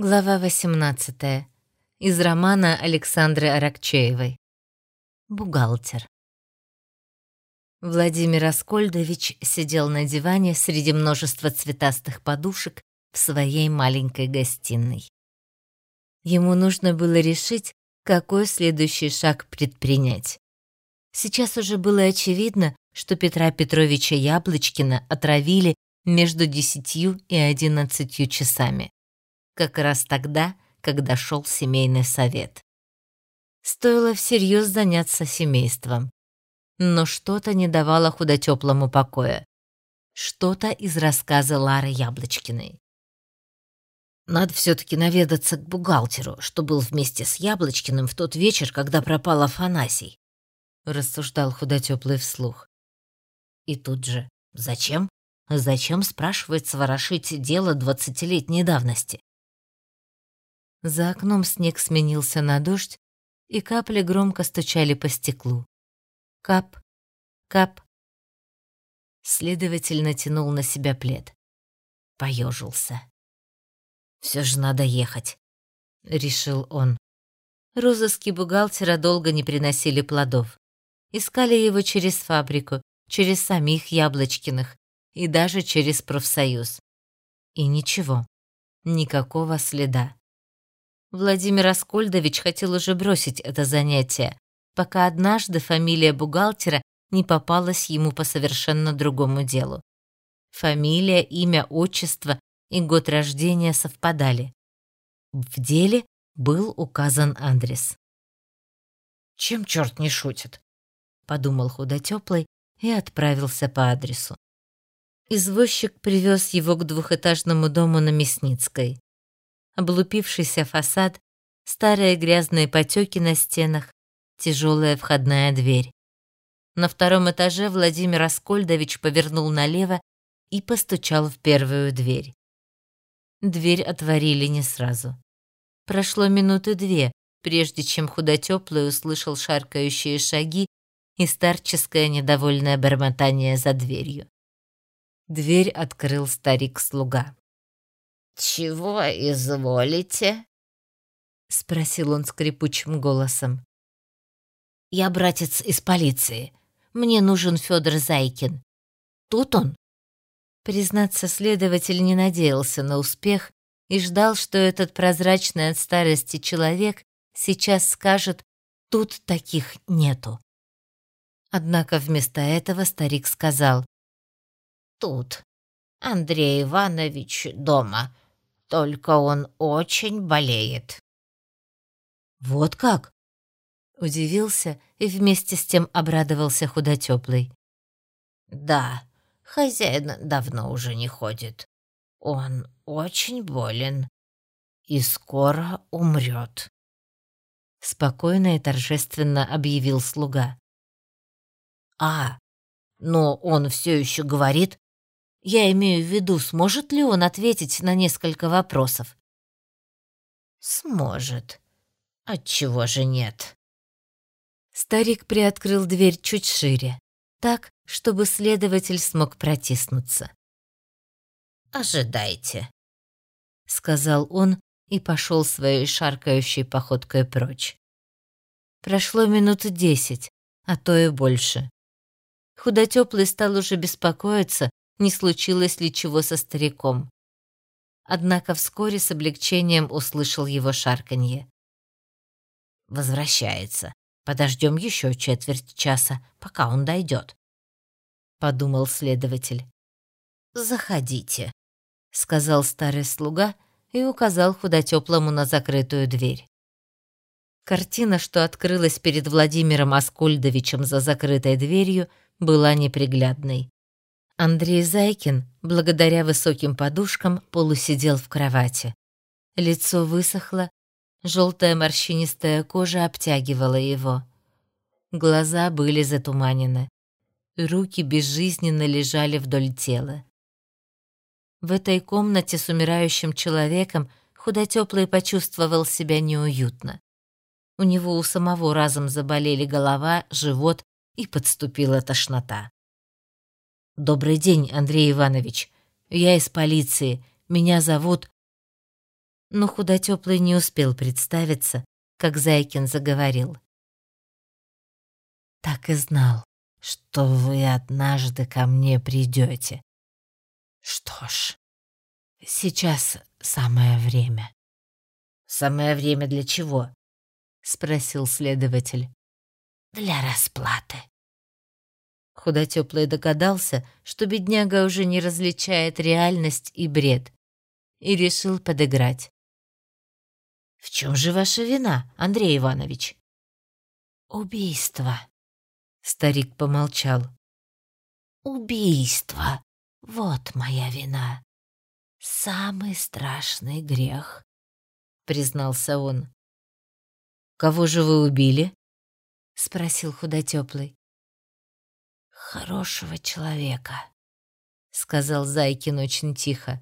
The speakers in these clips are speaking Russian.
Глава 18. Из романа Александры Аракчеевой. Бухгалтер. Владимир Аскольдович сидел на диване среди множества цветастых подушек в своей маленькой гостиной. Ему нужно было решить, какой следующий шаг предпринять. Сейчас уже было очевидно, что Петра Петровича Яблочкина отравили между десятью и одиннадцатью часами как раз тогда, когда шел семейный совет. Стоило всерьез заняться семейством. Но что-то не давало худотёплому покоя. Что-то из рассказа Лары Яблочкиной. Надо все-таки наведаться к бухгалтеру, что был вместе с Яблочкиным в тот вечер, когда пропал Афанасий, рассуждал худотёплый вслух. И тут же, зачем? Зачем, спрашивается, ворошить дело двадцатилетней давности? За окном снег сменился на дождь, и капли громко стучали по стеклу. Кап, кап. Следователь натянул на себя плед. Поежился. Все же надо ехать, решил он. Розыски бухгалтера долго не приносили плодов. Искали его через фабрику, через самих Яблочкиных и даже через профсоюз. И ничего, никакого следа. Владимир Аскольдович хотел уже бросить это занятие, пока однажды фамилия бухгалтера не попалась ему по совершенно другому делу. Фамилия, имя, отчество и год рождения совпадали. В деле был указан адрес. «Чем черт не шутит?» — подумал худотёплый и отправился по адресу. Извозчик привез его к двухэтажному дому на Мясницкой облупившийся фасад, старые грязные потеки на стенах, тяжелая входная дверь. На втором этаже Владимир Аскольдович повернул налево и постучал в первую дверь. Дверь отворили не сразу. Прошло минуты две, прежде чем худотёплый услышал шаркающие шаги и старческое недовольное бормотание за дверью. Дверь открыл старик-слуга. «Чего изволите?» — спросил он скрипучим голосом. «Я братец из полиции. Мне нужен Федор Зайкин. Тут он?» Признаться, следователь не надеялся на успех и ждал, что этот прозрачный от старости человек сейчас скажет «тут таких нету». Однако вместо этого старик сказал «Тут. Андрей Иванович дома. Только он очень болеет. Вот как? Удивился и вместе с тем обрадовался худотёплый. Да, хозяин давно уже не ходит. Он очень болен и скоро умрет. Спокойно и торжественно объявил слуга. А, но он все еще говорит, я имею в виду, сможет ли он ответить на несколько вопросов? Сможет. Отчего же нет? Старик приоткрыл дверь чуть шире, так, чтобы следователь смог протиснуться. «Ожидайте», — сказал он и пошел своей шаркающей походкой прочь. Прошло минут десять, а то и больше. Худотёплый стал уже беспокоиться, не случилось ли чего со стариком. Однако вскоре с облегчением услышал его шарканье. «Возвращается. Подождем еще четверть часа, пока он дойдет», — подумал следователь. «Заходите», — сказал старый слуга и указал худотёплому на закрытую дверь. Картина, что открылась перед Владимиром Аскольдовичем за закрытой дверью, была неприглядной. Андрей Зайкин, благодаря высоким подушкам, полусидел в кровати. Лицо высохло, желтая морщинистая кожа обтягивала его. Глаза были затуманены. Руки безжизненно лежали вдоль тела. В этой комнате с умирающим человеком худотёплый почувствовал себя неуютно. У него у самого разом заболели голова, живот и подступила тошнота. «Добрый день, Андрей Иванович. Я из полиции. Меня зовут...» Но худотёплый не успел представиться, как Зайкин заговорил. «Так и знал, что вы однажды ко мне придете. Что ж, сейчас самое время». «Самое время для чего?» — спросил следователь. «Для расплаты». Худотёплый догадался, что бедняга уже не различает реальность и бред, и решил подыграть. «В чем же ваша вина, Андрей Иванович?» «Убийство», — старик помолчал. «Убийство. Вот моя вина. Самый страшный грех», — признался он. «Кого же вы убили?» — спросил худотёплый хорошего человека», — сказал Зайкин очень тихо.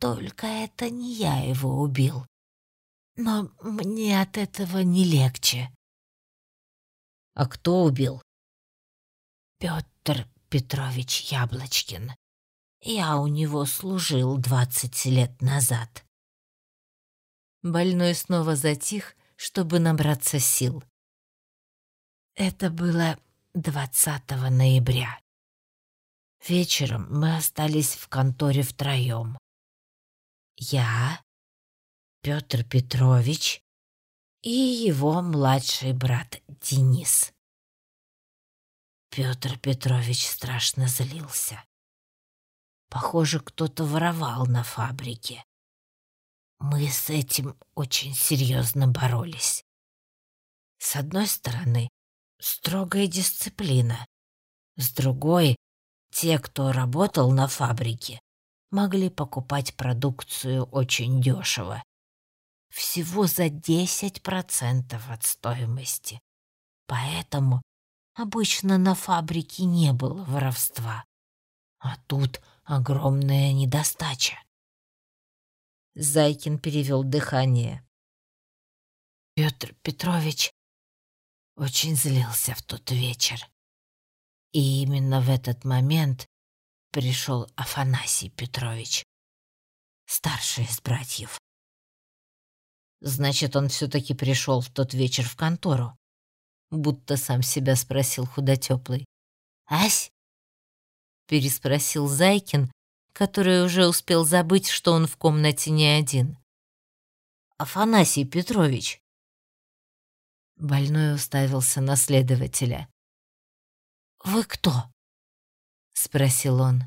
«Только это не я его убил. Но мне от этого не легче». «А кто убил?» «Пётр Петрович Яблочкин. Я у него служил двадцать лет назад». Больной снова затих, чтобы набраться сил. Это было 20 ноября. Вечером мы остались в конторе втроем. Я, Петр Петрович и его младший брат Денис. Петр Петрович страшно злился. Похоже, кто-то воровал на фабрике. Мы с этим очень серьезно боролись. С одной стороны, строгая дисциплина. С другой, те, кто работал на фабрике, могли покупать продукцию очень дешево. Всего за 10% от стоимости. Поэтому обычно на фабрике не было воровства. А тут огромная недостача. Зайкин перевел дыхание. Петр Петрович очень злился в тот вечер. И именно в этот момент пришел Афанасий Петрович, старший из братьев. Значит, он все-таки пришел в тот вечер в контору. Будто сам себя спросил худотеплый. «Ась?» Переспросил Зайкин, который уже успел забыть, что он в комнате не один. «Афанасий Петрович, Больной уставился на следователя. «Вы кто?» — спросил он.